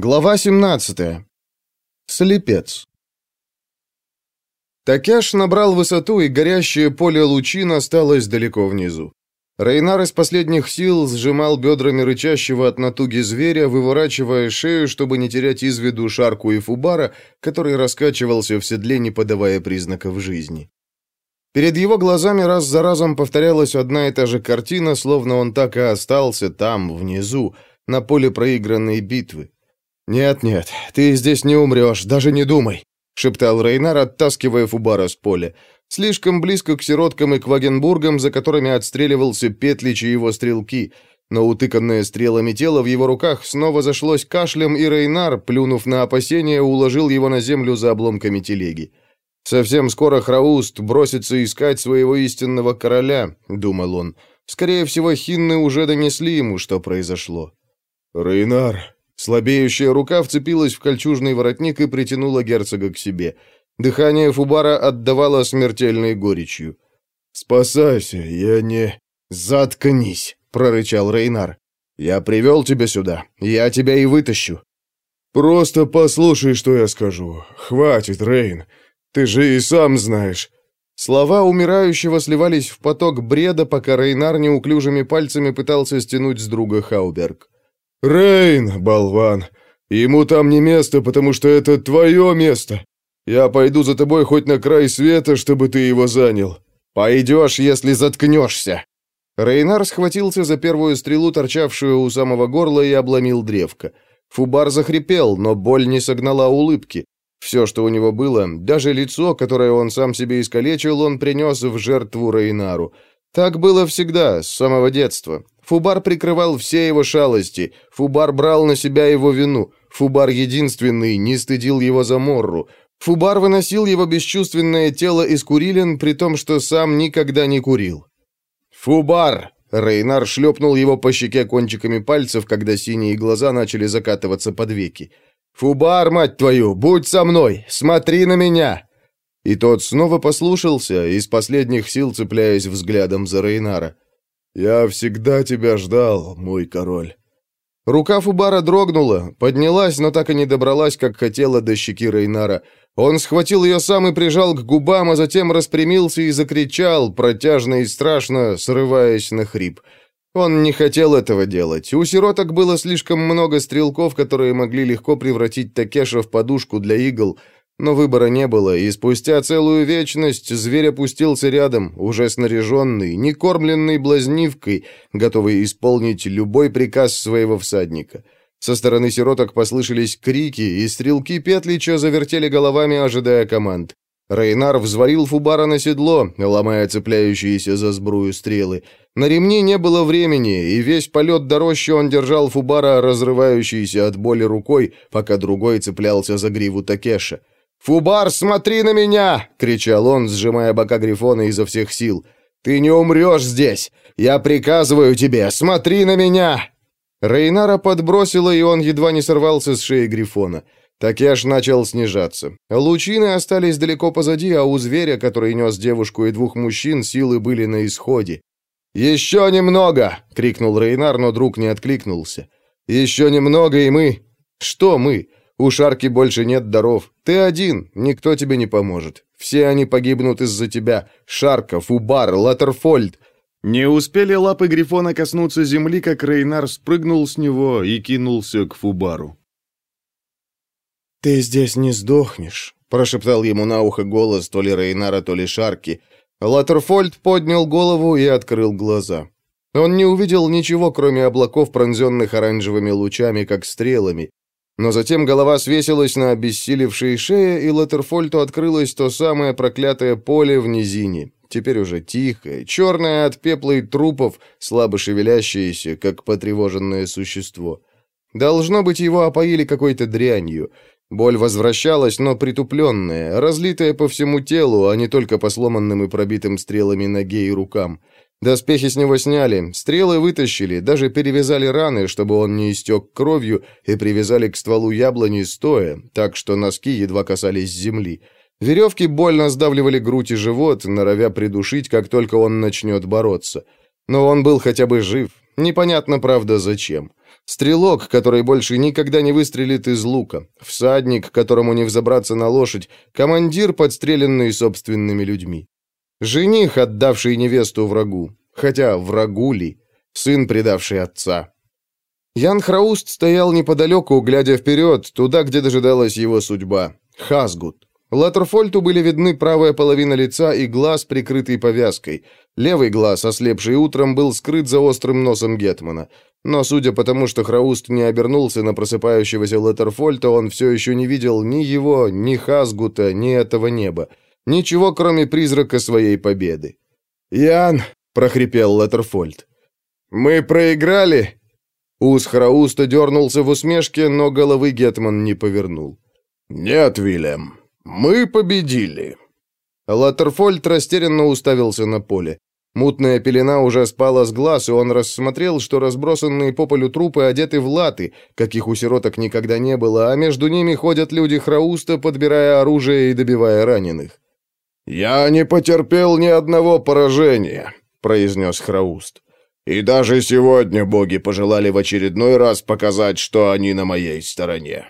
Глава 17. Слепец. Такяш набрал высоту, и горящее поле лучин осталось далеко внизу. Рейнар из последних сил сжимал бедрами рычащего от натуги зверя, выворачивая шею, чтобы не терять из виду Шарку и Фубара, который раскачивался в седле, не подавая признаков жизни. Перед его глазами раз за разом повторялась одна и та же картина, словно он так и остался там, внизу, на поле проигранной битвы. «Нет-нет, ты здесь не умрешь, даже не думай», — шептал Рейнар, оттаскивая Фубара с поля. Слишком близко к сироткам и к Вагенбургам, за которыми отстреливался Петлич и его стрелки. Но утыканное стрелами тело в его руках снова зашлось кашлем, и Рейнар, плюнув на опасение, уложил его на землю за обломками телеги. «Совсем скоро Храуст бросится искать своего истинного короля», — думал он. «Скорее всего, хинны уже донесли ему, что произошло». «Рейнар», Слабеющая рука вцепилась в кольчужный воротник и притянула герцога к себе. Дыхание Фубара отдавало смертельной горечью. «Спасайся, я не...» «Заткнись!» — прорычал Рейнар. «Я привел тебя сюда. Я тебя и вытащу». «Просто послушай, что я скажу. Хватит, Рейн. Ты же и сам знаешь». Слова умирающего сливались в поток бреда, пока Рейнар неуклюжими пальцами пытался стянуть с друга Хауберг. «Рейн, болван! Ему там не место, потому что это твое место. Я пойду за тобой хоть на край света, чтобы ты его занял. Пойдешь, если заткнешься!» Рейнар схватился за первую стрелу, торчавшую у самого горла, и обломил древко. Фубар захрипел, но боль не согнала улыбки. Все, что у него было, даже лицо, которое он сам себе искалечил, он принес в жертву Рейнару. Так было всегда, с самого детства. Фубар прикрывал все его шалости, Фубар брал на себя его вину, Фубар единственный не стыдил его за Морру, Фубар выносил его бесчувственное тело из курилин, при том, что сам никогда не курил. «Фубар!» Рейнар шлепнул его по щеке кончиками пальцев, когда синие глаза начали закатываться под веки. «Фубар, мать твою, будь со мной! Смотри на меня!» И тот снова послушался, из последних сил цепляясь взглядом за Рейнара. «Я всегда тебя ждал, мой король». Рука Фубара дрогнула, поднялась, но так и не добралась, как хотела до щеки Рейнара. Он схватил ее сам и прижал к губам, а затем распрямился и закричал, протяжно и страшно, срываясь на хрип. Он не хотел этого делать. У сироток было слишком много стрелков, которые могли легко превратить Такеша в подушку для игл, но выбора не было, и спустя целую вечность зверь опустился рядом, уже снаряженный, не кормленный блазнивкой, готовый исполнить любой приказ своего всадника. Со стороны сироток послышались крики, и стрелки Петлича завертели головами, ожидая команд. Рейнар взвалил Фубара на седло, ломая цепляющиеся за сбрую стрелы. На ремне не было времени, и весь полет до рощи он держал Фубара, разрывающийся от боли рукой, пока другой цеплялся за гриву Такеша. «Фубар, смотри на меня!» — кричал он, сжимая бока Грифона изо всех сил. «Ты не умрешь здесь! Я приказываю тебе, смотри на меня!» Рейнара подбросило, и он едва не сорвался с шеи Грифона. Такеш начал снижаться. Лучины остались далеко позади, а у зверя, который нес девушку и двух мужчин, силы были на исходе. «Еще немного!» — крикнул Рейнар, но друг не откликнулся. «Еще немного, и мы...» «Что мы? У Шарки больше нет даров. Ты один, никто тебе не поможет. Все они погибнут из-за тебя. Шарка, Фубар, Латерфольд. Не успели лапы Грифона коснуться земли, как Рейнар спрыгнул с него и кинулся к Фубару. «Ты здесь не сдохнешь», — прошептал ему на ухо голос то ли Рейнара, то ли Шарки. Латерфольд поднял голову и открыл глаза. Он не увидел ничего, кроме облаков, пронзенных оранжевыми лучами, как стрелами. Но затем голова свесилась на обессилевшей шее, и Латерфольту открылось то самое проклятое поле в низине. Теперь уже тихое, черное от пепла и трупов, слабо шевелящееся, как потревоженное существо. Должно быть, его опоили какой-то дрянью. Боль возвращалась, но притупленная, разлитая по всему телу, а не только по сломанным и пробитым стрелами ноге и рукам. Доспехи с него сняли, стрелы вытащили, даже перевязали раны, чтобы он не истек кровью, и привязали к стволу яблони стоя, так что носки едва касались земли. Веревки больно сдавливали грудь и живот, норовя придушить, как только он начнет бороться. Но он был хотя бы жив. Непонятно, правда, зачем. Стрелок, который больше никогда не выстрелит из лука, всадник, которому не взобраться на лошадь, командир, подстреленный собственными людьми. Жених, отдавший невесту врагу, хотя врагу ли, сын, предавший отца. Ян Храуст стоял неподалеку, глядя вперед, туда, где дожидалась его судьба. Хасгут. Латерфольту были видны правая половина лица и глаз, прикрытый повязкой. Левый глаз, ослепший утром, был скрыт за острым носом Гетмана. Но судя по тому, что Храуст не обернулся на просыпающегося Латерфольта, он все еще не видел ни его, ни Хасгута, ни этого неба. Ничего, кроме призрака своей победы. «Ян!» — прохрипел Латерфольд. «Мы проиграли?» Ус Храуста дернулся в усмешке, но головы Гетман не повернул. «Нет, Вильям, мы победили!» Латерфольд растерянно уставился на поле. Мутная пелена уже спала с глаз, и он рассмотрел, что разбросанные по полю трупы одеты в латы, каких у сироток никогда не было, а между ними ходят люди Храуста, подбирая оружие и добивая раненых. «Я не потерпел ни одного поражения», — произнес Храуст. «И даже сегодня боги пожелали в очередной раз показать, что они на моей стороне».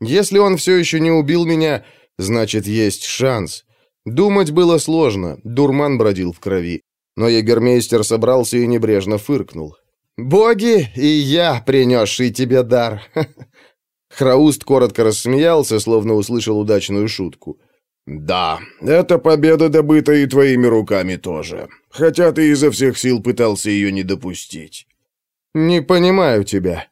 Если он все еще не убил меня, значит, есть шанс. Думать было сложно, дурман бродил в крови. Но егермейстер собрался и небрежно фыркнул. «Боги и я, принесший тебе дар!» Храуст коротко рассмеялся, словно услышал удачную шутку. «Да, эта победа добыта и твоими руками тоже, хотя ты изо всех сил пытался ее не допустить». «Не понимаю тебя»,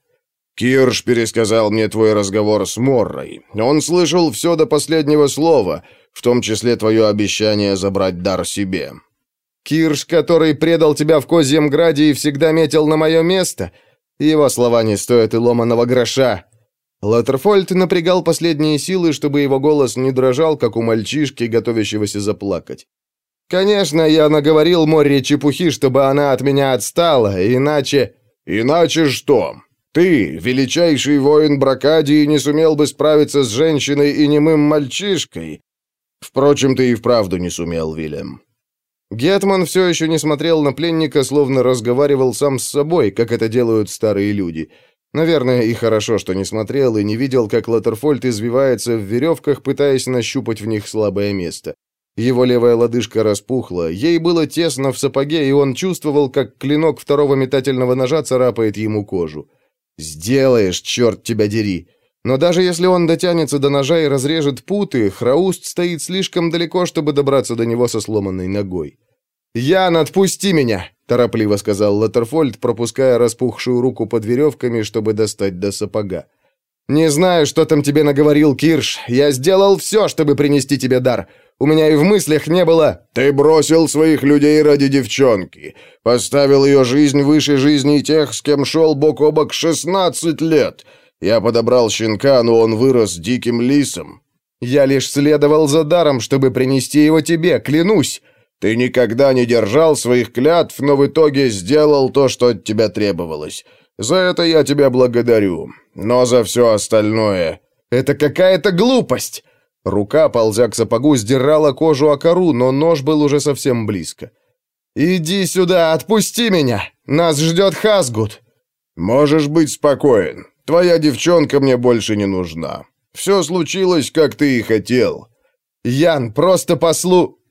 Кирш пересказал мне твой разговор с Моррой. Он слышал все до последнего слова, в том числе твое обещание забрать дар себе. Кирш, который предал тебя в Козьем Граде и всегда метил на мое место? Его слова не стоят и ломаного гроша. Латерфольд напрягал последние силы, чтобы его голос не дрожал, как у мальчишки, готовящегося заплакать. «Конечно, я наговорил Морре чепухи, чтобы она от меня отстала, иначе...» «Иначе что?» Ты, величайший воин Бракадии, не сумел бы справиться с женщиной и немым мальчишкой. Впрочем, ты и вправду не сумел, Вильям. Гетман все еще не смотрел на пленника, словно разговаривал сам с собой, как это делают старые люди. Наверное, и хорошо, что не смотрел и не видел, как Латерфольд извивается в веревках, пытаясь нащупать в них слабое место. Его левая лодыжка распухла, ей было тесно в сапоге, и он чувствовал, как клинок второго метательного ножа царапает ему кожу. «Сделаешь, черт тебя дери!» Но даже если он дотянется до ножа и разрежет путы, Храуст стоит слишком далеко, чтобы добраться до него со сломанной ногой. «Ян, отпусти меня!» – торопливо сказал Латерфольд, пропуская распухшую руку под веревками, чтобы достать до сапога. «Не знаю, что там тебе наговорил Кирш. Я сделал все, чтобы принести тебе дар. У меня и в мыслях не было...» «Ты бросил своих людей ради девчонки. Поставил ее жизнь выше жизни тех, с кем шел бок о бок шестнадцать лет. Я подобрал щенка, но он вырос диким лисом. Я лишь следовал за даром, чтобы принести его тебе, клянусь. Ты никогда не держал своих клятв, но в итоге сделал то, что от тебя требовалось. За это я тебя благодарю. Но за все остальное...» «Это какая-то глупость!» Рука, ползя к сапогу, сдирала кожу о кору, но нож был уже совсем близко. «Иди сюда, отпусти меня! Нас ждет Хасгут!» «Можешь быть спокоен. Твоя девчонка мне больше не нужна. Все случилось, как ты и хотел». «Ян, просто послу...»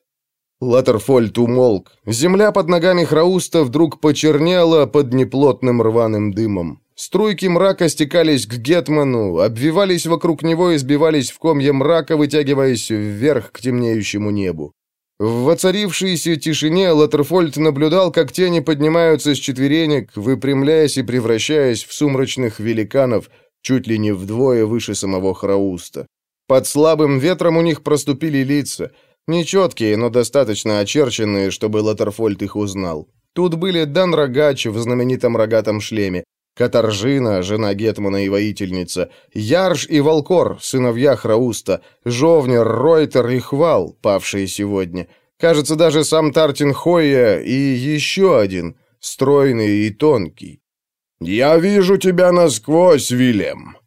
Латерфольд умолк. Земля под ногами Храуста вдруг почернела под неплотным рваным дымом. Струйки мрака стекались к Гетману, обвивались вокруг него и сбивались в комья мрака, вытягиваясь вверх к темнеющему небу. В воцарившейся тишине Латерфольд наблюдал, как тени поднимаются с четверенек, выпрямляясь и превращаясь в сумрачных великанов, чуть ли не вдвое выше самого Храуста. Под слабым ветром у них проступили лица, нечеткие, но достаточно очерченные, чтобы Латерфольд их узнал. Тут были Дан Рогач в знаменитом рогатом шлеме, Катаржина, жена Гетмана и воительница, Ярш и Волкор, сыновья Храуста, Жовнер, Ройтер и Хвал, павшие сегодня. Кажется, даже сам Тартин Хойя и еще один, стройный и тонкий. «Я вижу тебя насквозь, Вильям!»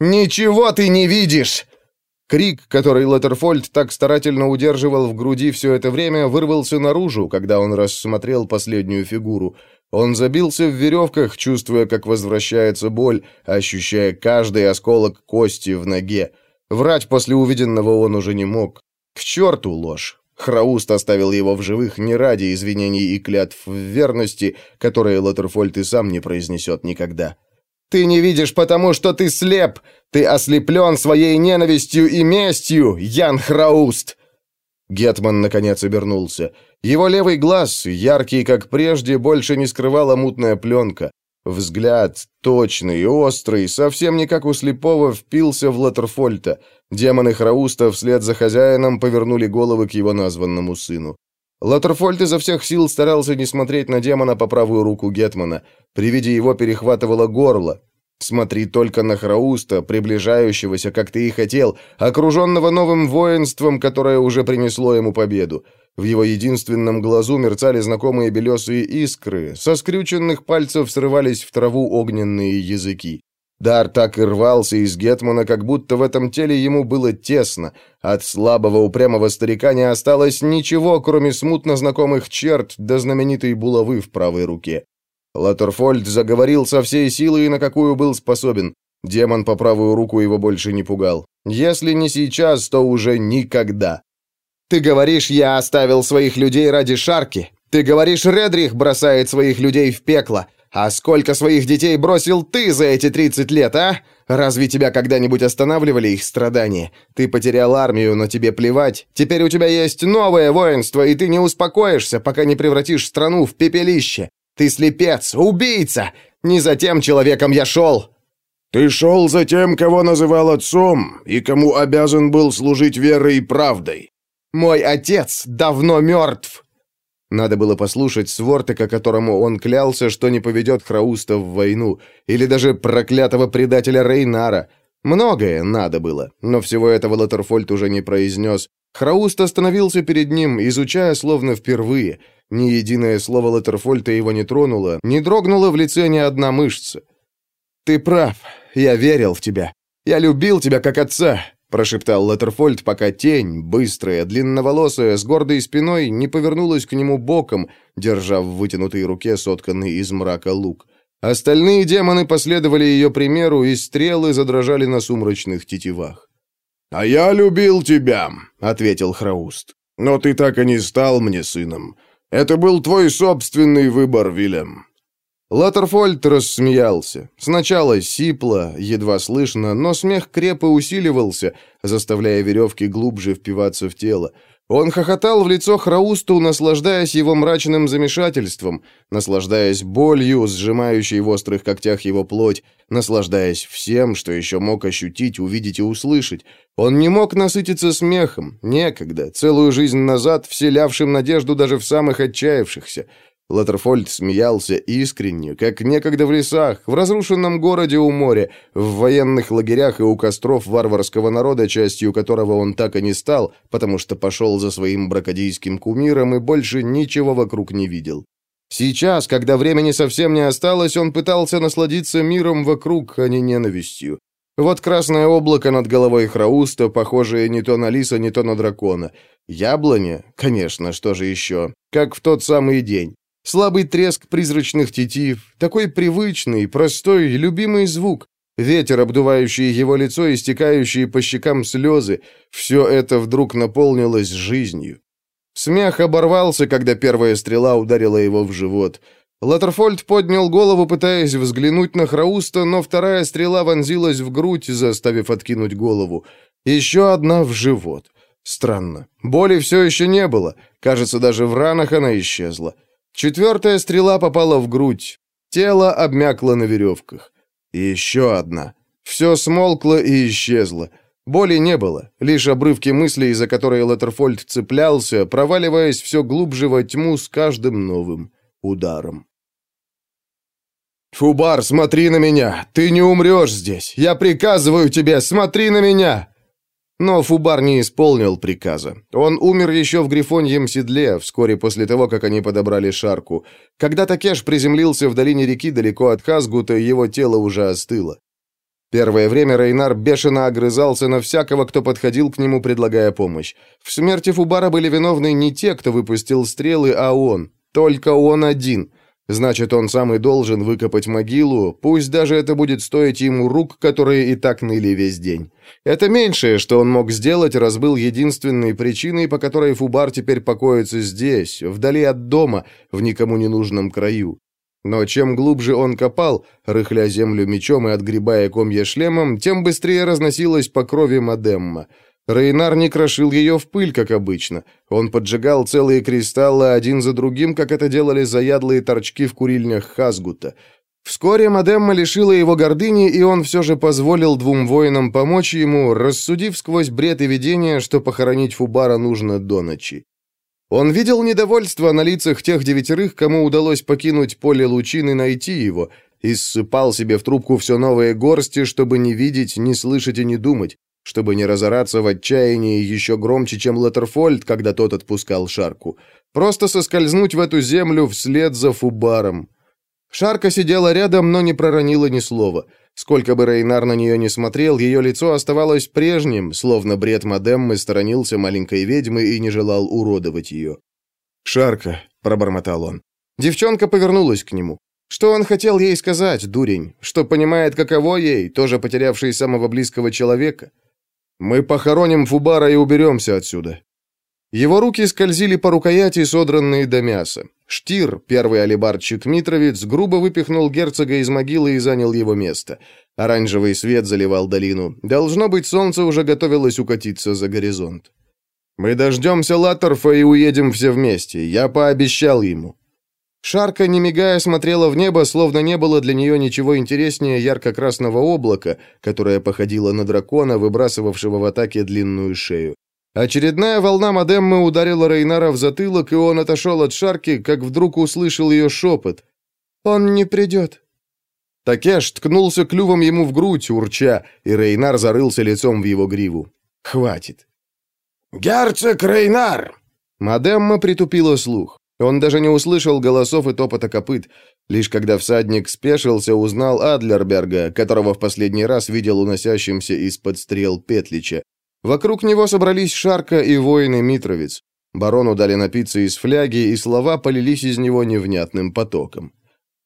«Ничего ты не видишь!» Крик, который Латерфольд так старательно удерживал в груди все это время, вырвался наружу, когда он рассмотрел последнюю фигуру — Он забился в веревках, чувствуя, как возвращается боль, ощущая каждый осколок кости в ноге. Врать после увиденного он уже не мог. К черту ложь! Храуст оставил его в живых не ради извинений и клятв в верности, которые Латерфольд и сам не произнесет никогда. «Ты не видишь, потому что ты слеп! Ты ослеплен своей ненавистью и местью, Ян Храуст!» Гетман, наконец, обернулся. Его левый глаз, яркий как прежде, больше не скрывала мутная пленка. Взгляд, точный и острый, совсем не как у слепого, впился в Латерфольта. Демоны Храуста вслед за хозяином повернули головы к его названному сыну. Латерфольд изо всех сил старался не смотреть на демона по правую руку Гетмана. При виде его перехватывало горло. Смотри только на Храуста, приближающегося, как ты и хотел, окруженного новым воинством, которое уже принесло ему победу. В его единственном глазу мерцали знакомые белесые искры, со скрюченных пальцев срывались в траву огненные языки. Дар так и рвался из Гетмана, как будто в этом теле ему было тесно. От слабого упрямого старика не осталось ничего, кроме смутно знакомых черт до знаменитой булавы в правой руке. Латерфольд заговорил со всей силой, на какую был способен. Демон по правую руку его больше не пугал. Если не сейчас, то уже никогда. «Ты говоришь, я оставил своих людей ради Шарки. Ты говоришь, Редрих бросает своих людей в пекло. А сколько своих детей бросил ты за эти 30 лет, а? Разве тебя когда-нибудь останавливали их страдания? Ты потерял армию, но тебе плевать. Теперь у тебя есть новое воинство, и ты не успокоишься, пока не превратишь страну в пепелище. Ты слепец, убийца! Не за тем человеком я шел!» «Ты шел за тем, кого называл отцом, и кому обязан был служить верой и правдой». «Мой отец давно мертв!» Надо было послушать Свортека, которому он клялся, что не поведет Храуста в войну, или даже проклятого предателя Рейнара. Многое надо было, но всего этого Латерфольд уже не произнес. Храуст остановился перед ним, изучая словно впервые — ни единое слово Латерфольта его не тронуло, не дрогнула в лице ни одна мышца. «Ты прав. Я верил в тебя. Я любил тебя как отца», — прошептал Латерфольд, пока тень, быстрая, длинноволосая, с гордой спиной, не повернулась к нему боком, держа в вытянутой руке сотканный из мрака лук. Остальные демоны последовали ее примеру, и стрелы задрожали на сумрачных тетивах. «А я любил тебя», — ответил Храуст. «Но ты так и не стал мне сыном. Это был твой собственный выбор, Вильям». Латерфольд рассмеялся. Сначала сипло, едва слышно, но смех крепо усиливался, заставляя веревки глубже впиваться в тело. Он хохотал в лицо Храусту, наслаждаясь его мрачным замешательством, наслаждаясь болью, сжимающей в острых когтях его плоть, наслаждаясь всем, что еще мог ощутить, увидеть и услышать. Он не мог насытиться смехом, некогда, целую жизнь назад, вселявшим надежду даже в самых отчаявшихся. Латерфольд смеялся искренне, как некогда в лесах, в разрушенном городе у моря, в военных лагерях и у костров варварского народа, частью которого он так и не стал, потому что пошел за своим бракодийским кумиром и больше ничего вокруг не видел. Сейчас, когда времени совсем не осталось, он пытался насладиться миром вокруг, а не ненавистью. Вот красное облако над головой Храуста, похожее не то на лиса, не то на дракона. Яблоня? Конечно, что же еще? Как в тот самый день. Слабый треск призрачных тетив, такой привычный, простой, любимый звук, ветер, обдувающий его лицо и стекающие по щекам слезы, все это вдруг наполнилось жизнью. Смех оборвался, когда первая стрела ударила его в живот. Латерфольд поднял голову, пытаясь взглянуть на Храуста, но вторая стрела вонзилась в грудь, заставив откинуть голову. Еще одна в живот. Странно. Боли все еще не было. Кажется, даже в ранах она исчезла. Четвертая стрела попала в грудь. Тело обмякло на веревках. И еще одна. Все смолкло и исчезло. Боли не было, лишь обрывки мыслей, за которые Леттерфольд цеплялся, проваливаясь все глубже во тьму с каждым новым ударом. «Фубар, смотри на меня! Ты не умрешь здесь! Я приказываю тебе, смотри на меня!» Но Фубар не исполнил приказа. Он умер еще в грифоньем седле, вскоре после того, как они подобрали шарку. Когда Такеш приземлился в долине реки далеко от Хазгута, его тело уже остыло. Первое время Рейнар бешено огрызался на всякого, кто подходил к нему, предлагая помощь. В смерти Фубара были виновны не те, кто выпустил стрелы, а он. Только он один. Значит, он сам и должен выкопать могилу, пусть даже это будет стоить ему рук, которые и так ныли весь день. Это меньшее, что он мог сделать, раз был единственной причиной, по которой Фубар теперь покоится здесь, вдали от дома, в никому не нужном краю. Но чем глубже он копал, рыхля землю мечом и отгребая комья шлемом, тем быстрее разносилась по крови Мадемма. Рейнар не крошил ее в пыль, как обычно. Он поджигал целые кристаллы один за другим, как это делали заядлые торчки в курильнях Хазгута. Вскоре Мадемма лишила его гордыни, и он все же позволил двум воинам помочь ему, рассудив сквозь бред и видение, что похоронить Фубара нужно до ночи. Он видел недовольство на лицах тех девятерых, кому удалось покинуть поле лучин и найти его, и ссыпал себе в трубку все новые горсти, чтобы не видеть, не слышать и не думать чтобы не разораться в отчаянии еще громче, чем Латерфольд, когда тот отпускал Шарку. Просто соскользнуть в эту землю вслед за Фубаром. Шарка сидела рядом, но не проронила ни слова. Сколько бы Рейнар на нее не смотрел, ее лицо оставалось прежним, словно бред Мадеммы сторонился маленькой ведьмы и не желал уродовать ее. «Шарка», — пробормотал он. Девчонка повернулась к нему. Что он хотел ей сказать, дурень? Что понимает, каково ей, тоже потерявшей самого близкого человека? Мы похороним Фубара и уберемся отсюда». Его руки скользили по рукояти, содранные до мяса. Штир, первый алибардчик Митровец, грубо выпихнул герцога из могилы и занял его место. Оранжевый свет заливал долину. Должно быть, солнце уже готовилось укатиться за горизонт. «Мы дождемся Латтерфа и уедем все вместе. Я пообещал ему». Шарка, не мигая, смотрела в небо, словно не было для нее ничего интереснее ярко-красного облака, которое походило на дракона, выбрасывавшего в атаке длинную шею. Очередная волна Мадеммы ударила Рейнара в затылок, и он отошел от Шарки, как вдруг услышал ее шепот. «Он не придет». Такеш ткнулся клювом ему в грудь, урча, и Рейнар зарылся лицом в его гриву. «Хватит». «Герцог Рейнар!» Мадемма притупила слух. Он даже не услышал голосов и топота копыт. Лишь когда всадник спешился, узнал Адлерберга, которого в последний раз видел уносящимся из-под стрел Петлича. Вокруг него собрались Шарка и воины Митровец. Барону дали напиться из фляги, и слова полились из него невнятным потоком.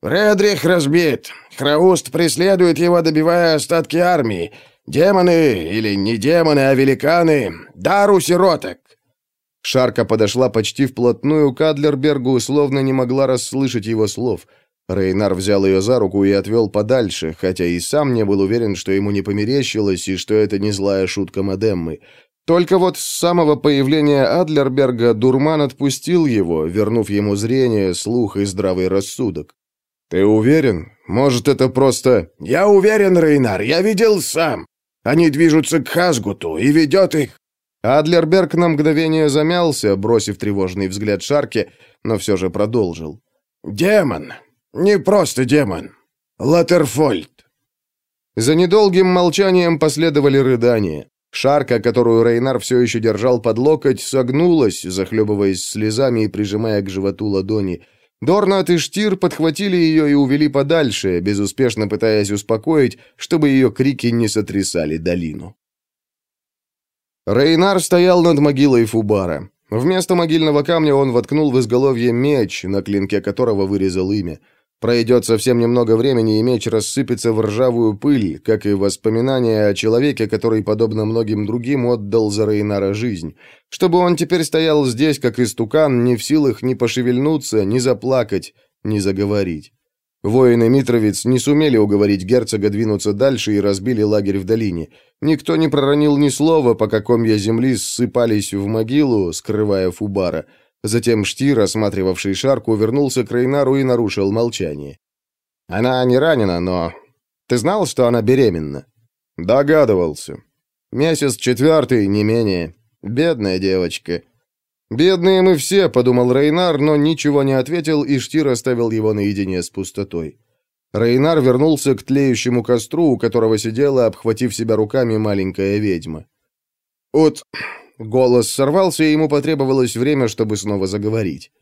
«Редрих разбит. Храуст преследует его, добивая остатки армии. Демоны, или не демоны, а великаны, дару сироток. Шарка подошла почти вплотную к Адлербергу, словно не могла расслышать его слов. Рейнар взял ее за руку и отвел подальше, хотя и сам не был уверен, что ему не померещилось и что это не злая шутка Мадеммы. Только вот с самого появления Адлерберга дурман отпустил его, вернув ему зрение, слух и здравый рассудок. «Ты уверен? Может, это просто...» «Я уверен, Рейнар, я видел сам. Они движутся к Хазгуту, и ведет их Адлерберг на мгновение замялся, бросив тревожный взгляд Шарке, но все же продолжил. «Демон! Не просто демон! Латерфольд!» За недолгим молчанием последовали рыдания. Шарка, которую Рейнар все еще держал под локоть, согнулась, захлебываясь слезами и прижимая к животу ладони. Дорнат и Штир подхватили ее и увели подальше, безуспешно пытаясь успокоить, чтобы ее крики не сотрясали долину. Рейнар стоял над могилой Фубара. Вместо могильного камня он воткнул в изголовье меч, на клинке которого вырезал имя. Пройдет совсем немного времени, и меч рассыпется в ржавую пыль, как и воспоминания о человеке, который, подобно многим другим, отдал за Рейнара жизнь. Чтобы он теперь стоял здесь, как истукан, не в силах ни пошевельнуться, ни заплакать, ни заговорить. Воины Митровиц не сумели уговорить герцога двинуться дальше и разбили лагерь в долине. Никто не проронил ни слова, пока комья земли ссыпались в могилу, скрывая Фубара. Затем Штир, осматривавший шарку, вернулся к Рейнару и нарушил молчание. «Она не ранена, но... Ты знал, что она беременна?» «Догадывался. Месяц четвертый, не менее. Бедная девочка. «Бедные мы все», — подумал Рейнар, но ничего не ответил, и Штир оставил его наедине с пустотой. Рейнар вернулся к тлеющему костру, у которого сидела, обхватив себя руками, маленькая ведьма. «От...» — голос сорвался, и ему потребовалось время, чтобы снова заговорить.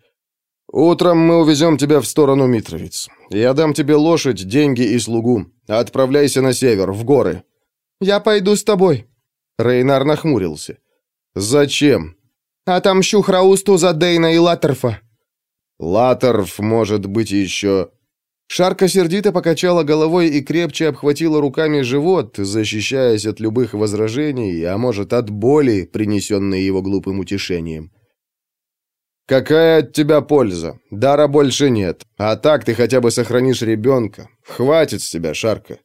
«Утром мы увезем тебя в сторону Митровиц. Я дам тебе лошадь, деньги и слугу. Отправляйся на север, в горы». «Я пойду с тобой». Рейнар нахмурился. «Зачем?» Отомщу Храусту за Дейна и Латтерфа». Латорф, может быть, еще...» Шарка сердито покачала головой и крепче обхватила руками живот, защищаясь от любых возражений, а может, от боли, принесенной его глупым утешением. «Какая от тебя польза? Дара больше нет. А так ты хотя бы сохранишь ребенка. Хватит с тебя, Шарка».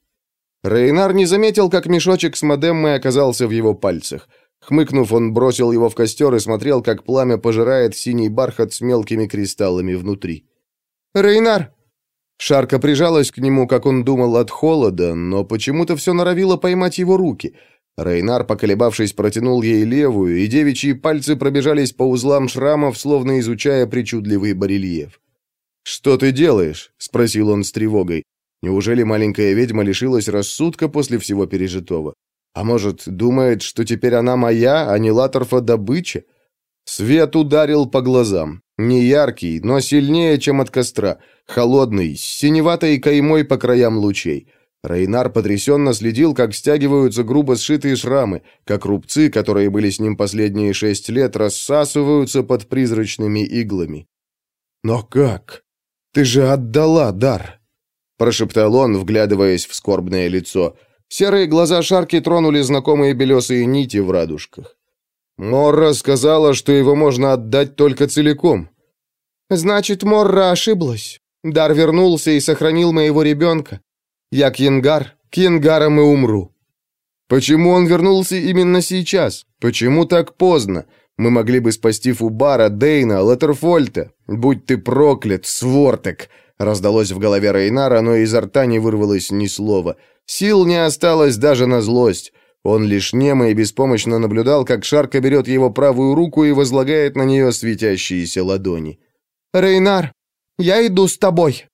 Рейнар не заметил, как мешочек с модеммой оказался в его пальцах. Хмыкнув, он бросил его в костер и смотрел, как пламя пожирает синий бархат с мелкими кристаллами внутри. «Рейнар!» Шарка прижалась к нему, как он думал, от холода, но почему-то все норовило поймать его руки. Рейнар, поколебавшись, протянул ей левую, и девичьи пальцы пробежались по узлам шрамов, словно изучая причудливый барельеф. «Что ты делаешь?» — спросил он с тревогой. Неужели маленькая ведьма лишилась рассудка после всего пережитого? А может, думает, что теперь она моя, а не Латорфа добыча? Свет ударил по глазам. Не яркий, но сильнее, чем от костра. Холодный, с синеватой каймой по краям лучей. Рейнар потрясенно следил, как стягиваются грубо сшитые шрамы, как рубцы, которые были с ним последние шесть лет, рассасываются под призрачными иглами. «Но как? Ты же отдала дар!» прошептал он, вглядываясь в скорбное лицо. Серые глаза Шарки тронули знакомые белесые нити в радужках. Морра сказала, что его можно отдать только целиком. Значит, Морра ошиблась. Дар вернулся и сохранил моего ребенка. Я Кьянгар, Кьянгаром и умру. Почему он вернулся именно сейчас? Почему так поздно? Мы могли бы спасти Фубара, Дейна, Латерфольта. Будь ты проклят, Свортек. Раздалось в голове Рейнара, но изо рта не вырвалось ни слова. Сил не осталось даже на злость. Он лишь немо и беспомощно наблюдал, как Шарка берет его правую руку и возлагает на нее светящиеся ладони. «Рейнар, я иду с тобой!»